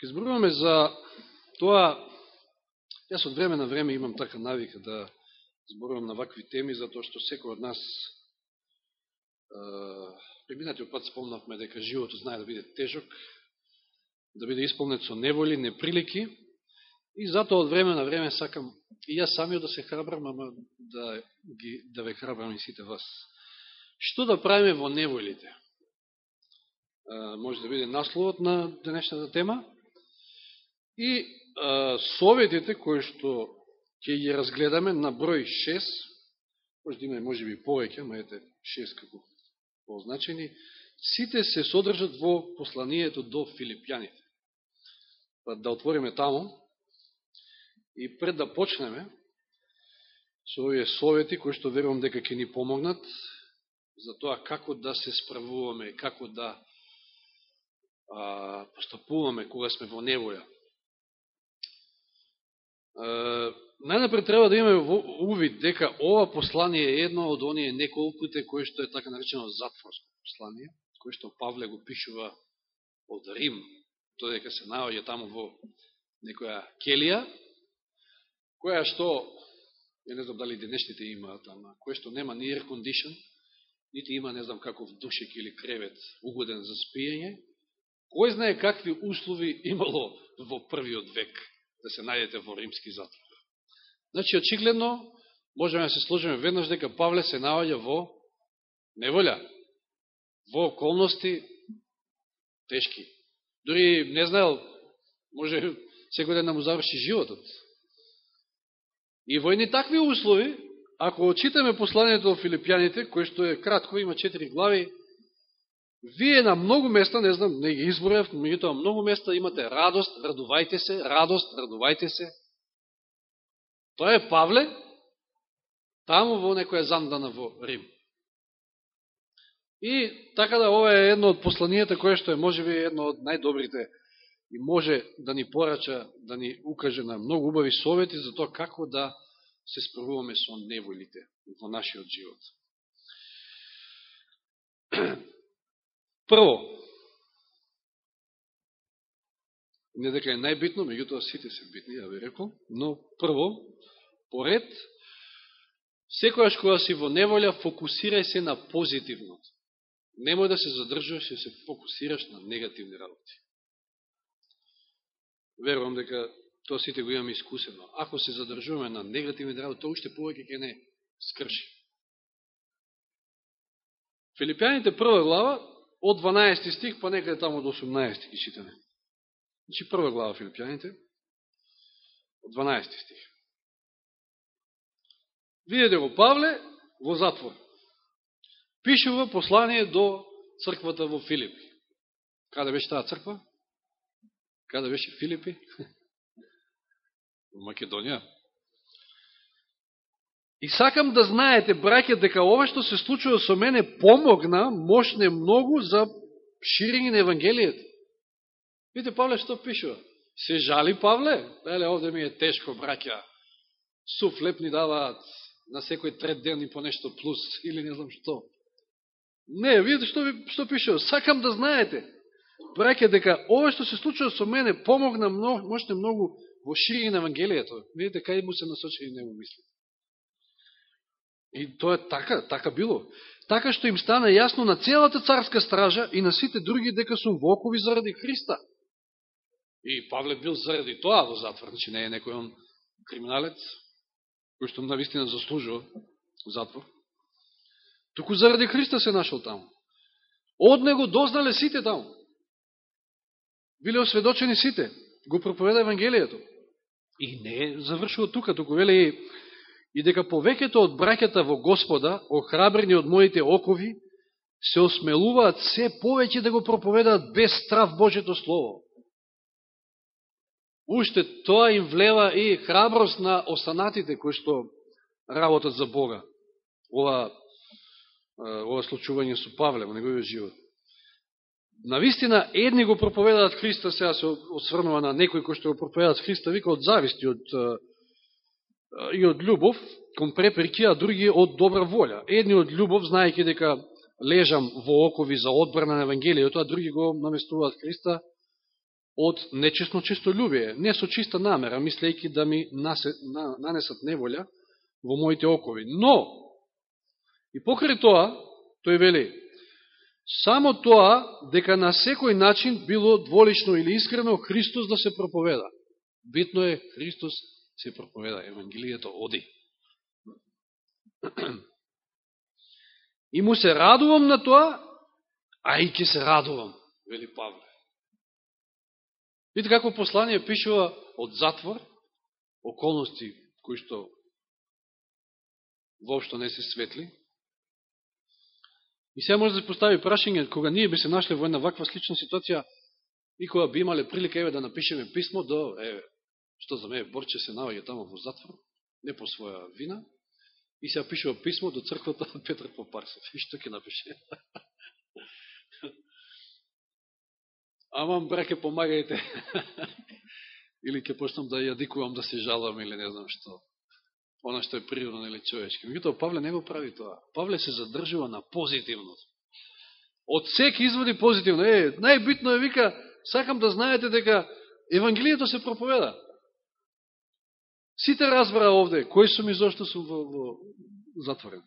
Ке зборуваме за тоа, јас од време на време имам така навика да зборувам на вакви теми, затоа што секој од нас преминатиот пат спомнавме дека животот знае да биде тежок, да биде исполнет со неволи, неприлики, и затоа од време на време сакам и јас самиот да се храбрам, ама да, ги, да ве храбрам и сите вас. Што да правиме во неволите? може да биде насловот на денешната тема. И а, советите кои што ќе ги разгледаме на број 6, може да има може би повеќе, ама ете 6 како позначени, сите се содржат во посланието до филипјаните. Па да отвориме таму и пред да почнеме со овие совети кои што верувам дека ќе ни помогнат за тоа како да се справуваме, како да а, постапуваме кога сме во невоја најнапред треба да имаме увид дека ова послание е едно од оние неколкуте кои што е така наречено затворско послание, кои што Павле го пишува од Рим, дека се наоѓа таму во некоја келија, која што, ја не знам дали денешните имаат, ама која што нема ни air condition, нити има не знам каков душек или кревет угоден за спиење, кој знае какви услови имало во првиот век да се најдете во римски затвор. Значи, очигледно, можеме да се сложиме веднаш дека Павле се наоѓа во неволја, во околности тешки. Дори не знаел, може секој ден да му заврши животот. И во едни такви услови, ако очитаме посланието во Филипјаните, кој што е кратко, има четири глави, Вие на многу места, не знам, не ги изборев, меѓутоа многу места имате радост, радувајте се, радост, радувајте се. Тоа е Павле, таму во некоја зандана во Рим. И така да ова е едно од посланијата кое што е можеби едно од најдобрите и може да ни порача, да ни укаже на многу убави совети за тоа како да се справуваме со неволите во нашиот живот. Прво, не дека е најбитно, меѓутоа сите се битни, ја ви рекол, но прво, поред, секојаш кога си во неволја, фокусирај се на позитивното. Немој да се задржуваш и се фокусираш на негативни работи. Верувам дека тоа сите го имаме искусено. Ако се задржуваме на негативни работи, тоа уште повеќе ќе не скрши. Филипјаните прва глава, од 12 стих, па некаде таму до 18 ги читаме. Значи прва глава Филипјаните, од 12 стих. Видете го Павле во затвор. Пишува послание до црквата во Филипи. Каде беше таа црква? Каде беше Филипи? Во Македонија. И сакам да знаете, браке, дека ова што се случува со мене помогна, мощне многу за ширење на Евангелието. Видите, Павле што пишува? Се жали Павле? Еле, овде ми е тешко, браќа. Суф леп ни даваат на секој трет ден и по нешто плюс, или не знам што. Не, видите што, што пишува? Сакам да знаете, браке, дека ова што се случува со мене помогна мощне многу во ширење на Евангелието. Видите, кај му се насочени него мислите. И тоа е така, така било. Така што им стана јасно на целата царска стража и на сите други дека сум вокови заради Христа. И Павле бил заради тоа во затвор, значи не е некој он криминалец, кој што навистина заслужува затвор. Туку заради Христа се нашол таму. Од него дознале сите таму. Биле осведочени сите. Го проповеда Евангелието. И не завршува тука, туку веле. и дека повеќето од бракета во Господа, охрабрени од моите окови, се осмелуваат се повеќе да го проповедаат без страв Божето Слово. Уште тоа им влева и храброст на останатите кои што работат за Бога. Ова, ова случување со Павле во неговиот живот. Навистина, едни го проповедаат Христа, сега се осврнува на некои кои што го проповедаат Христа, вика од зависти, од и од љубов кон препреки, а други од добра волја. Едни од љубов, знаејќи дека лежам во окови за одбрана на Евангелието, а други го наместуваат Христа од нечесно честолюбие, не со чиста намера, мислејќи да ми нанесат неволја во моите окови. Но, и покрај тоа, тој вели, само тоа дека на секој начин било дволично или искрено Христос да се проповеда. Битно е Христос се проповеда, Евангелието оди. И му се радувам на тоа, а и ќе се радувам, вели Павле. Видите какво послание пишува од затвор, околности кои што воопшто не се светли. И сега може да се постави прашање, кога ние би се нашли во една ваква слична ситуација, и кога би имале прилика еве да напишеме писмо до, еве, што за мене Борче се наоѓа тамо во затвор, не по своја вина, и се пишува писмо до црквата Петр Попарсов. И што ќе напише? Ама, браке, помагајте. или ќе почнам да јадикувам, да се жалам, или не знам што. Она што е природно или човечки. Меѓутоа, Павле не го прави тоа. Павле се задржува на позитивното. Од сек изводи позитивно. Е, најбитно е, вика, сакам да знаете дека Евангелието се проповеда. Сите разбра овде, кој сум и зашто сум во, во затворен.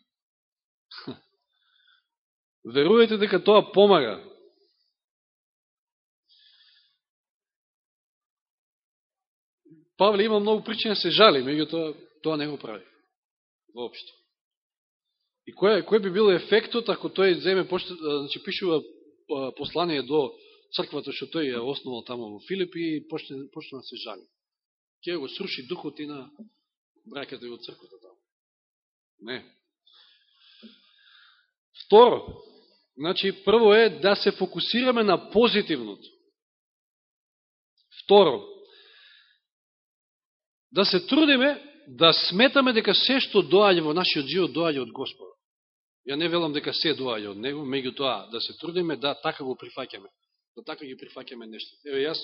Верувајте дека тоа помага. Павле има многу причини да се жали, меѓутоа тоа не го прави. Воопшто. И кој, кој би бил ефектот ако тој земе, значи пишува послание до црквата што тој ја основал тамо во Филипи и почне, почне да се жали. Ке го сруши духот и на браката и од црквата таму. Не. Второ, значи прво е да се фокусираме на позитивното. Второ, да се трудиме да сметаме дека се што доаѓа во нашиот живот доаѓа од Господа. Ја не велам дека се доаѓа од Него, меѓутоа, да се трудиме да така го прифаќаме, да така ги прифаќаме нешто. Еве јас,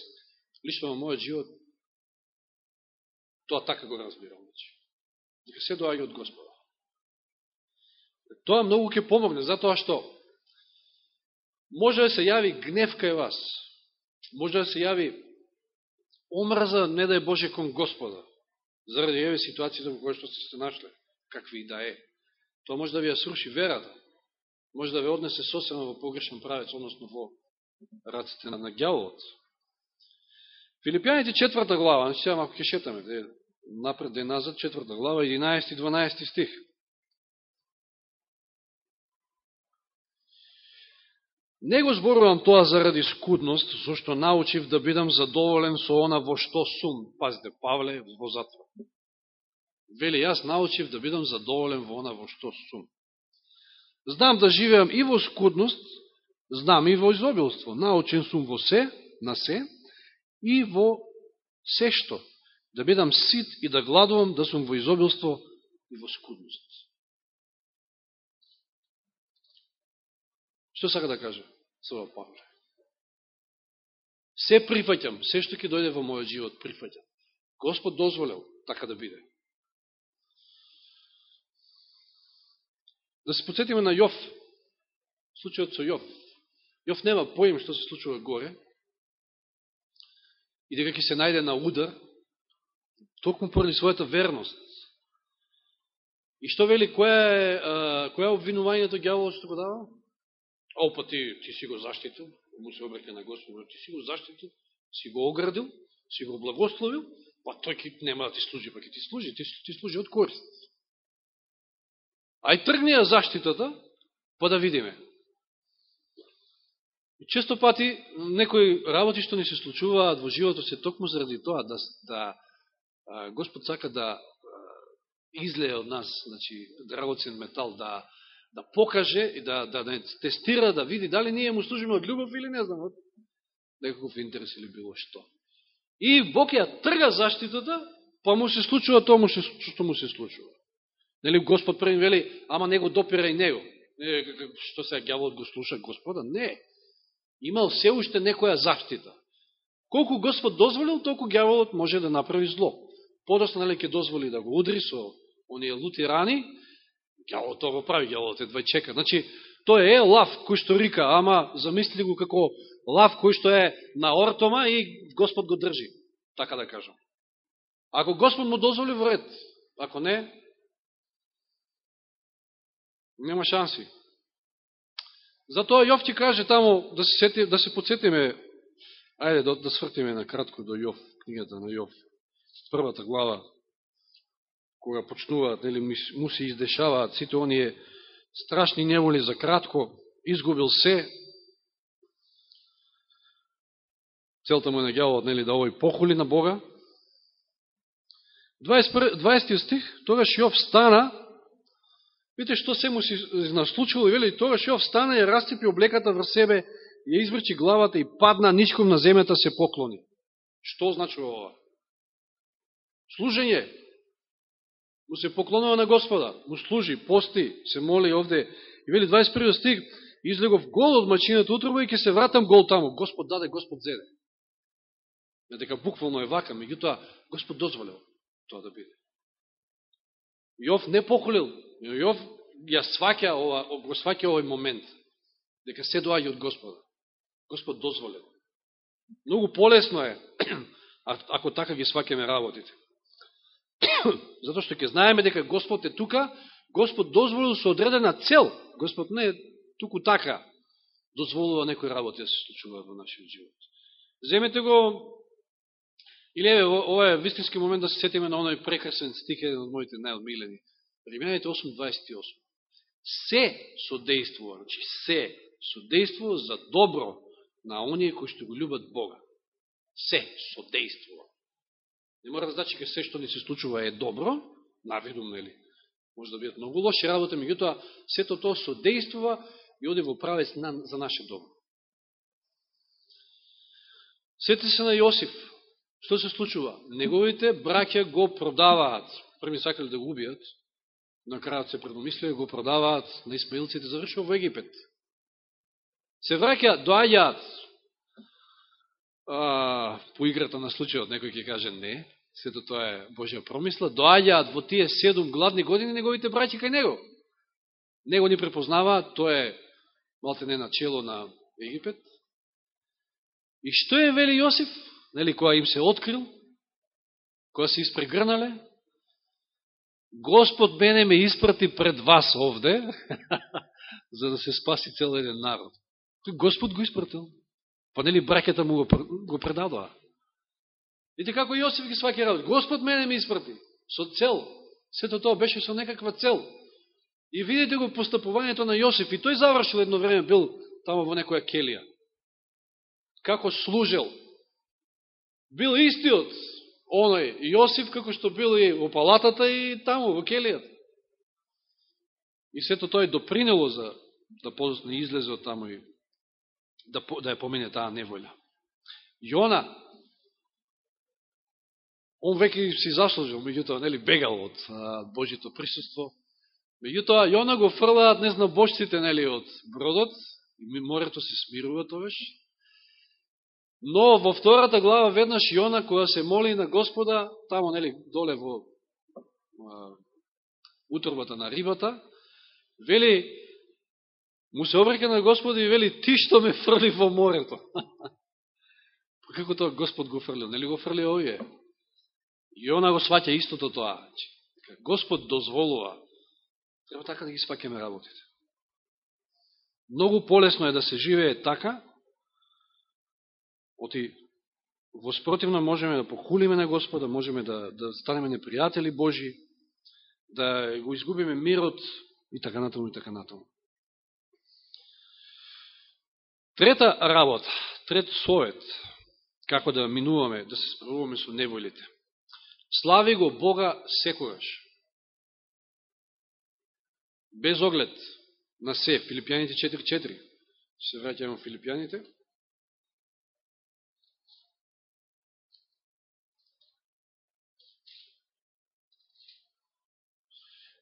лично во мојот живот, тоа така го разбирам. Дека се доаѓа од Господа. Тоа многу ќе помогне, затоа што може да се јави гнев кај вас, може да се јави омраза, не да е Боже, кон Господа заради еве ситуацијата во која што сте се нашле, какви и да е. Тоа може да ви ја сруши верата, може да ви однесе сосема во погрешен правец, односно во раците на гјавот. Филипјаните четврта глава, значи сега ако ќе шетаме, де, напред и назад, четврта глава, 11 и 12 стих. Не го зборувам тоа заради скудност, зашто научив да бидам задоволен со она во што сум. Пазите, Павле во затвор. Вели, јас научив да бидам задоволен во она во што сум. Знам да живеам и во скудност, знам и во изобилство. Научен сум во се, на се, и во се што. Да бидам сит и да гладувам, да сум во изобилство и во скудност. Што сака да каже Сава Павле? Се прифаќам, се што ќе дојде во мојот живот, прифаќам. Господ дозволел така да биде. Да се подсетиме на Јов, случајот со Јов. Јов нема поим што се случува горе, и дека ќе се најде на удар, токму поради својата верност. И што вели, која е, која е обвинувањето гјаволот што го дава? Опа ти, ти си го заштитил, му се обрекне на Господ, ти си го заштитил, си го оградил, си го благословил, па тој ки нема да ти служи, па ке ти служи, ти, ти служи од корист. Ај тргни ја заштитата, па да видиме. И често пати некои работи што ни се случуваат во живото се токму заради тоа да, да Господ сака да излее од нас, значи, драгоцен метал, да да покаже и да, да, да тестира, да види дали ние му служиме од љубов или не знам, од некаков интерес или било што. И Бог ја трга заштитата, па му се случува тоа му се, што му се случува. Нели Господ први вели, ама него допира и него. Не, што се гјавот го слуша Господа? Не. Имал се уште некоја заштита. Колку Господ дозволил, толку гјаволот може да направи зло. Подоста, нели, ќе дозволи да го удри со оние лути рани, Гјаволот тоа го прави, гјаволот едва чека. Значи, тој е лав кој што рика, ама замисли го како лав кој што е на ортома и Господ го држи, така да кажам. Ако Господ му дозволи во ред, ако не, нема шанси. Затоа Јов ќе каже таму, да се, сети, да се подсетиме, ајде да, да свртиме на кратко до Јов, книгата на Јов, првата глава, кога почнуваат, нели, му се издешаваат сите оние страшни неволи за кратко, изгубил се, целта му е на гјавот, нели, да овој похули на Бога. 20 стих, тогаш Јов стана, видите што се му се наслучило, вели, тогаш Јов стана и растипи облеката врз себе, ја изврчи главата и падна ничком на земјата се поклони. Што значува ова? Служење. Му се поклонува на Господа, му служи, пости, се моли овде. И вели 21 стих, излегов гол од мачината утрово и ќе се вратам гол таму. Господ даде, Господ зеде. Не дека буквално е вака, меѓутоа Господ дозволил тоа да биде. Јов не похулил, Јов ја сваќа ова, го сваќа овој момент, дека се доаѓа од Господа. Господ дозволил. Многу полесно е, ако така ги сваќаме работите. Затоа што ќе знаеме дека Господ е тука, Господ дозволил да со одредена цел. Господ не е туку така дозволува некој работи да се случува во нашиот живот. Земете го Или еве, ова е вистински момент да се сетиме на оној прекрасен стих, еден од моите најодмилени. Римјаните 8.28. Се содействува, значи се содействува за добро на оние кои што го љубат Бога. Се содействува. Не мора да значи ке се што ни се случува е добро, навидум, нели? Може да бидат многу лоши работи, меѓутоа сето тоа содействува и оде во правец на, за наше добро. Сете се на Јосиф, Што се случува? Неговите браќа го продаваат. Први сакали да го убијат, на крајот се предомислија го продаваат на Исмаилците, завршува во Египет. Се враќа, доаѓаат по играта на случајот, некој ќе каже не, сето тоа е Божја промисла, доаѓаат во тие седум гладни години неговите браќи кај него. Него ни препознава, тоа е малте не начело на Египет. И што е вели Јосиф? нели, која им се открил, која се испрегрнале, Господ мене ме испрати пред вас овде, за да се спаси цел еден народ. Господ го испратил. Па нели бракета му го предадоа. Видите како Јосиф ги сваки работи. Господ мене ми испрати. Со цел. Сето тоа беше со некаква цел. И видите го постапувањето на Јосиф. И тој завршил едно време, бил тамо во некоја келија. Како служел бил истиот оној Јосиф, како што бил и во палатата и таму, во келијата. И сето тој допринело за да позна излезе од таму и да, да ја помине таа неволја. Јона, он веќе си заслужил, меѓутоа, нели, бегал од а, Божито присуство. Меѓутоа, Јона го фрлаат, не знам, бошците, нели, од бродот, и морето се смирува товеш, Но во втората глава веднаш Јона која се моли на Господа, тамо нели доле во а, утробата на рибата, вели му се обрека на Господа и вели ти што ме фрли во морето. Па како тоа Господ го фрлил? Нели го фрли овие? И она го сваќа истото тоа. Господ дозволува. Треба така да ги сваќаме работите. Многу полесно е да се живее така, Оти, воспротивно можеме да похулиме на Господа, можеме да, да станеме непријатели Божи, да го изгубиме мирот и така натаму и така натаму. Трета работа, трет совет, како да минуваме, да се справуваме со неволите. Слави го Бога секојаш. Без оглед на се. Филипјаните 4.4. Се враќаме во Филипјаните.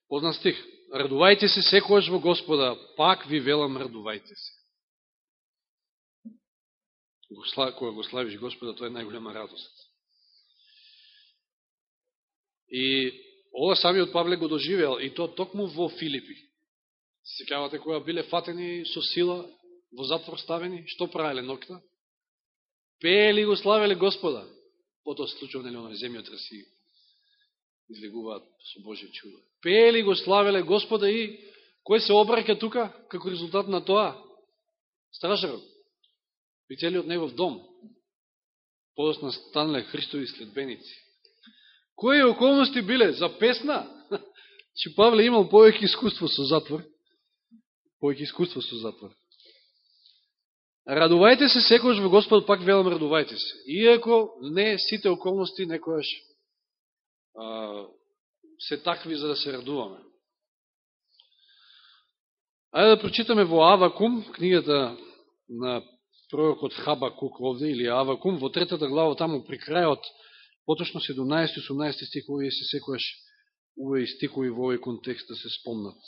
Одна стих. Радувајте се секојаш во Господа, пак ви велам радувајте се. Кога го славиш Господа, тоа е најголема радост. И ова самиот Павле го доживеал, и тоа токму во Филипи. Секавате кога биле фатени со сила, во затвор ставени, што правеле нокта? Пеели го славеле Господа. Потоа случува нели оној земјотрес и излегуваат со Божје чудо. Пеели го славеле Господа и кој се обраќа тука како резултат на тоа? Стражарот. И целиот негов дом. Подосна станле Христови следбеници. Кои околности биле? За песна? Че Павле имал повеќе искуство со затвор. Повеќе искуство со затвор. Радувајте се секојаш во Господ, пак велам радувајте се. Иако не сите околности некојаш а, се такви за да се радуваме. Ајде да прочитаме во Авакум, книгата на пророкот Хабакук овде, или Авакум, во третата глава, таму при крајот, поточно 17-18 стихови, се секојаш уве стихови во овој контекст да се спомнат.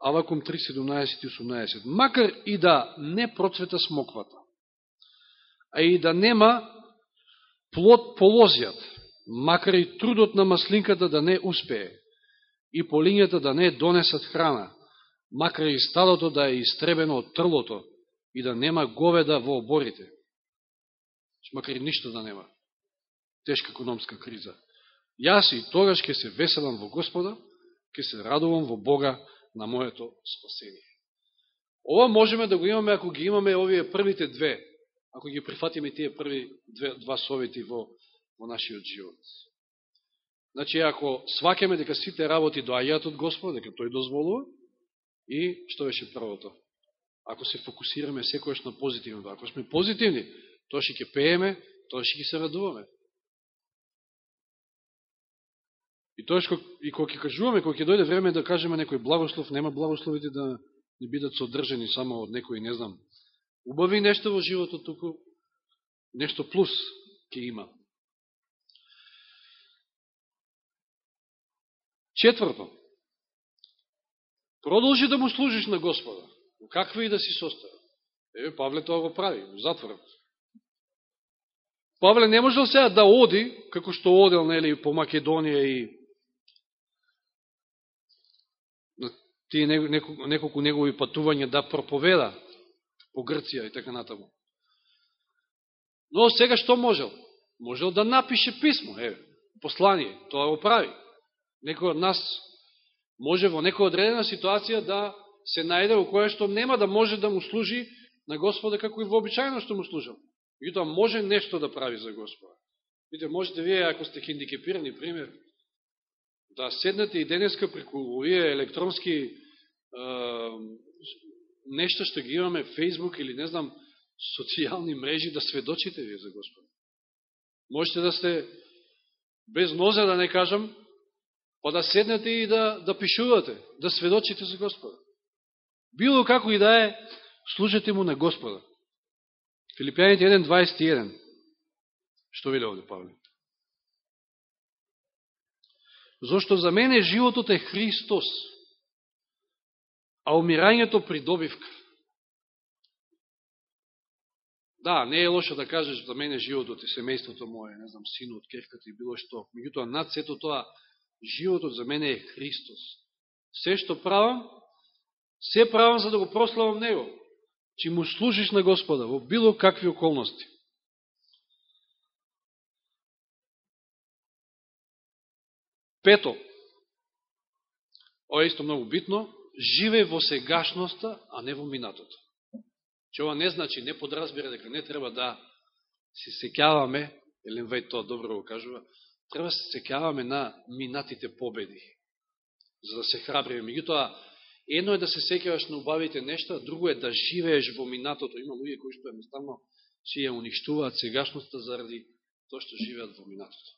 Авакум 3.17.18 Макар и да не процвета смоквата, а и да нема плод полозијат, макар и трудот на маслинката да не успее, и полињата да не донесат храна, макар и стадото да е истребено од трлото, и да нема говеда во оборите, макар и ништо да нема. Тешка економска криза. Јас и тогаш ќе се веселам во Господа, ќе се радувам во Бога на моето спасение. Ова можеме да го имаме ако ги имаме овие првите две, ако ги прифатиме тие први две, два совети во, во нашиот живот. Значи, ако свакеме дека сите работи доаѓаат од Господ, дека Тој дозволува, и што беше првото? Ако се фокусираме секојаш на позитивно, ако сме позитивни, тоа ќе пееме, тоа ќе се радуваме. И тоа што и кога ќе кажуваме, кога ќе дојде време да кажеме некој благослов, нема благословите да не бидат содржени само од некој, не знам, убави нешто во животот, туку нешто плюс ќе има. Четврто, продолжи да му служиш на Господа, каква и да си состава. Еве, Павле тоа го прави, во затворот. Павле не можел сега да оди, како што одел нели, по Македонија и тие неколку негови патувања да проповеда по Грција и така натаму. Но сега што можел? Можел да напише писмо, еве, послание, тоа го прави некој од нас може во некоја одредена ситуација да се најде во која што нема да може да му служи на Господа како и вообичајно што му служам. Меѓутоа може нешто да прави за Господа. Видите, можете вие, ако сте хиндикепирани, пример, да седнете и денеска преку овие електронски нешто што ги имаме, Фейсбук или не знам, социјални мрежи, да сведочите вие за Господа. Можете да сте без нозе, да не кажам, па да седнете и да, да пишувате, да сведочите за Господа. Било како и да е, служете му на Господа. Филипјаните 1.21. Што вели овде Павле? Зошто за мене животот е Христос, а умирањето придобивка. Да, не е лошо да кажеш за мене животот и семејството моје, не знам, синот, керката и било што. Меѓутоа, над сето тоа, животот за мене е Христос. Се што правам, се правам за да го прославам Него. че му служиш на Господа во било какви околности. Пето, ова е исто многу битно, живеј во сегашноста, а не во минатото. Че ова не значи, не подразбира дека не треба да се секјаваме, Елен Вајд тоа добро го кажува, треба да се секјаваме на минатите победи, за да се храбриме. Меѓутоа, едно е да се секјаваш на убавите нешта, друго е да живееш во минатото. Има луѓе кои што едноставно си ја уништуваат сегашноста заради тоа што живеат во минатото.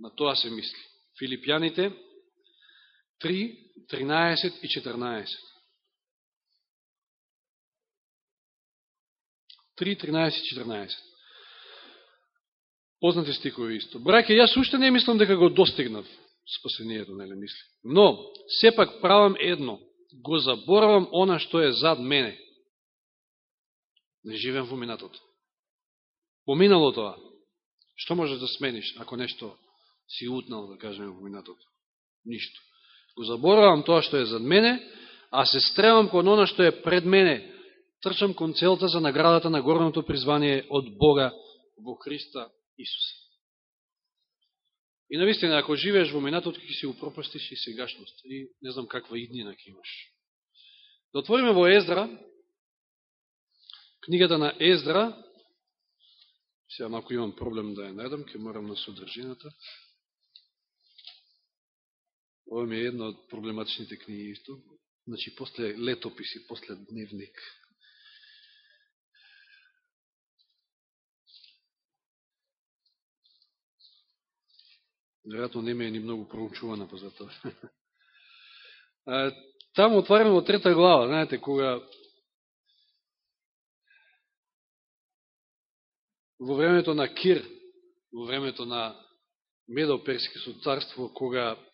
На тоа се мисли. Филипјаните 3, 13 и 14. 3, 13 и 14. Познати стикови исто. Браке, јас уште не мислам дека го достигнав спасението, нели мисли. Но, сепак правам едно. Го заборавам она што е зад мене. Не живеам во минатото. Поминало тоа. Што можеш да смениш, ако нешто си утнал, да кажеме, во минатото? Ништо. Го заборавам тоа што е зад мене, а се стремам кон она што е пред мене трчам кон целта за наградата на горното призвание од Бога во Христа Исуса. И навистина, ако живееш во минатот, ќе си упропастиш и сегашност. И не знам каква иднина ќе имаш. Да отвориме во Ездра, книгата на Ездра, сега малко имам проблем да ја најдам, ќе морам на содржината. Ова ми е една од проблематичните книги исто. Значи, после летописи, после дневник. Вероятно не ме е ни многу проучувана па по затоа. Таму отвараме во трета глава, знаете, кога во времето на Кир, во времето на Медо-Перското царство, кога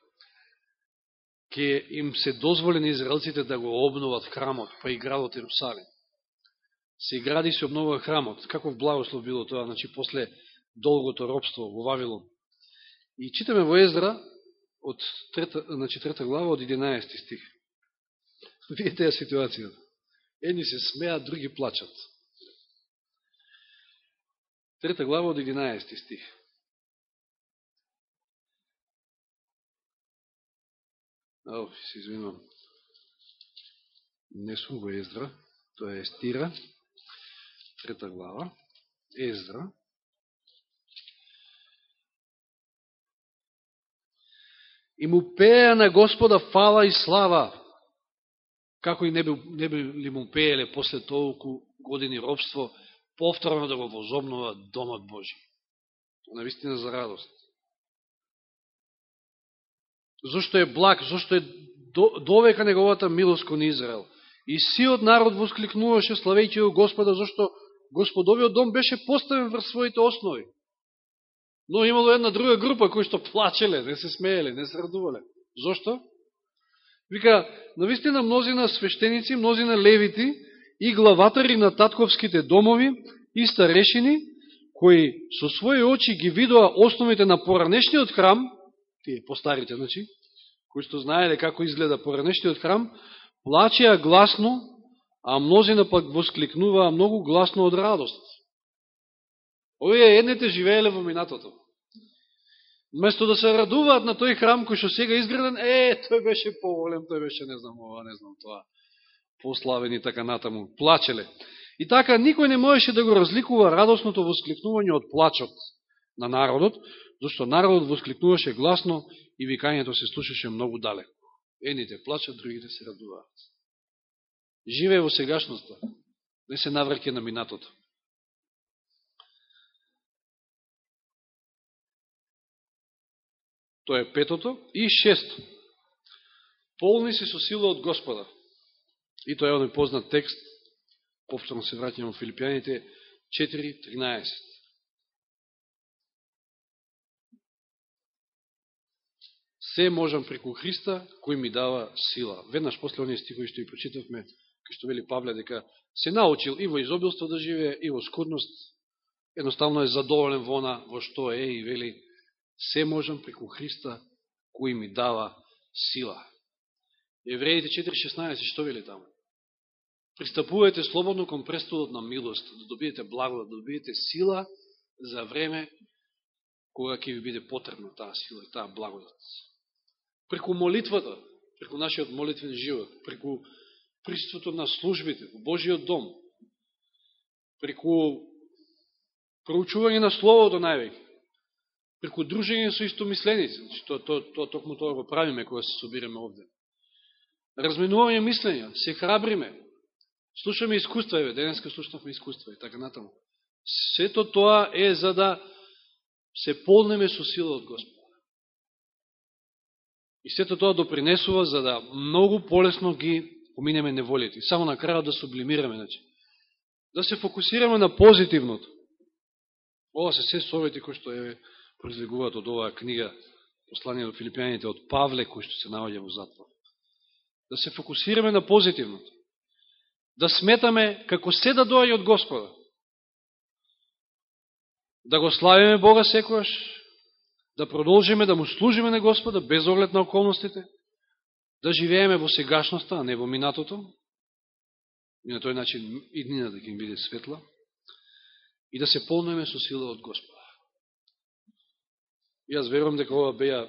ќе им се дозволи на израелците да го обноват храмот, па и градот Иерусалим. Се гради се обновува храмот. Каков благослов било тоа, значи, после долгото робство во Вавилон. И читаме во Ездра, од трета, на трета глава, од 11 стих. Видите ја ситуацијата. Едни се смеат, други плачат. Трета глава од 11 стих. Ау, се извинувам. Не сум во Ездра, тоа е Естира, трета глава, Ездра. И му пеа на Господа фала и слава, како и не би, не би ли му пееле после толку години робство, повторно да го возобнува домот Божи. Навистина за радост зашто е благ, зашто е довека неговата милост кон Израел. И сиот народ воскликнуваше славејќи го Господа, зашто Господовиот дом беше поставен врз своите основи. Но имало една друга група кои што плачеле, не се смееле, не се радувале. Зошто? Вика, навистина мнозина свештеници, мнозина левити и главатари на татковските домови и старешини, кои со своји очи ги видоа основите на поранешниот храм, тие постарите, значи, кои што знаеле како изгледа поранешниот храм, плачеа гласно, а мнозина пак воскликнуваа многу гласно од радост. Овие едните живееле во минатото. Место да се радуваат на тој храм кој што сега изграден, е, тој беше поволен, тој беше не знам ова, не знам тоа, пославен и така натаму. Плачеле. И така, никој не можеше да го разликува радосното воскликнување од плачот на народот, зашто народот воскликнуваше гласно и викањето се слушаше многу далеко. Едните плачат, другите се радуваат. Живее во сегашноста, не се наврке на минатото. Тоа е петото. И шесто. Полни се со сила од Господа. И тоа е оној познат текст, повторно се враќаме во Филипијаните 4.13. Се можам преку Христа, кој ми дава сила. Веднаш после оние стихови што ја прочитавме, кај што вели Павле, дека се научил и во изобилство да живее, и во скудност, едноставно е задоволен во она во што е и вели се можам преку Христа, кој ми дава сила. Евреите 4.16, што вели таму? Пристапувате слободно кон престолот на милост, да добиете благодат, да добиете сила за време кога ќе ви биде потребна таа сила и таа благодат преку молитвата, преку нашиот молитвен живот, преку присутството на службите во Божиот дом, преку проучување на Словото највеќе, преку дружење со истомисленици, значи, то, то, то, токму тоа го правиме кога се собираме овде. Разменување мислења, се храбриме, слушаме искуства, еве, денеска слушнавме искуства и така натаму. Сето тоа е за да се полнеме со сила од Господ. И сето тоа допринесува за да многу полесно ги поминеме неволите. Само на крајот да сублимираме, значи. Да се фокусираме на позитивното. Ова се се совети кои што е произлегуваат од оваа книга Послание до Филипијаните од Павле, кој што се наоѓа во затвор. Да се фокусираме на позитивното. Да сметаме како се да доаѓа од Господа. Да го славиме Бога секојаш, да продолжиме да му служиме на Господа без оглед на околностите, да живееме во сегашноста, а не во минатото, и на тој начин и днината да ќе им биде светла, и да се полнеме со сила од Господа. Јас верувам дека ова беа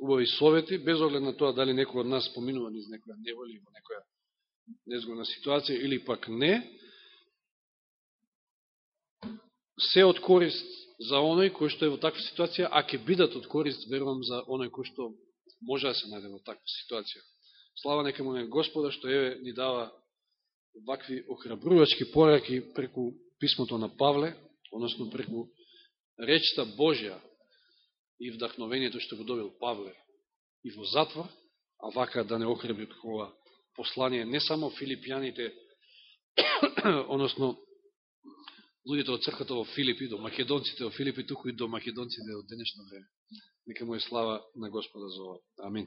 убави совети, без оглед на тоа дали некој од нас поминува низ некоја неволи во некоја незгодна ситуација или пак не, се од корист за оној кој што е во таква ситуација, а ќе бидат од корист, верувам, за оној кој што може да се најде во таква ситуација. Слава нека му не Господа, што еве ни дава вакви охрабрувачки пораки преку писмото на Павле, односно преку речта Божја и вдахновението што го добил Павле и во затвор, а вака да не охрабри ова послание не само филипјаните, односно луѓето од црквата во Филипи, до македонците во Филипи, туку и до македонците од денешно време. Нека му е слава на Господа за ова. Амин.